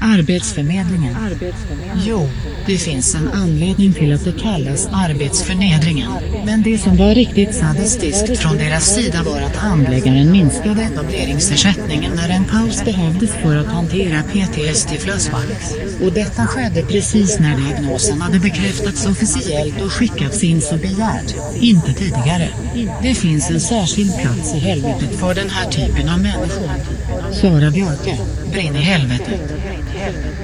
Arbetsförmedlingen. Jo, det finns en anledning till att det kallas arbetsförnedringen. Men det som var riktigt sadistiskt från deras sida var att handläggaren minskade etableringsersättningen när en paus behövdes för att hantera PTSD flashbacks. Och detta skedde precis när diagnosen hade bekräftats officiellt och skickats in som begärt, inte tidigare. Det finns en särskild plats i helvetet för den här typen av människor. Sara Björke, brinn i helvetet. him.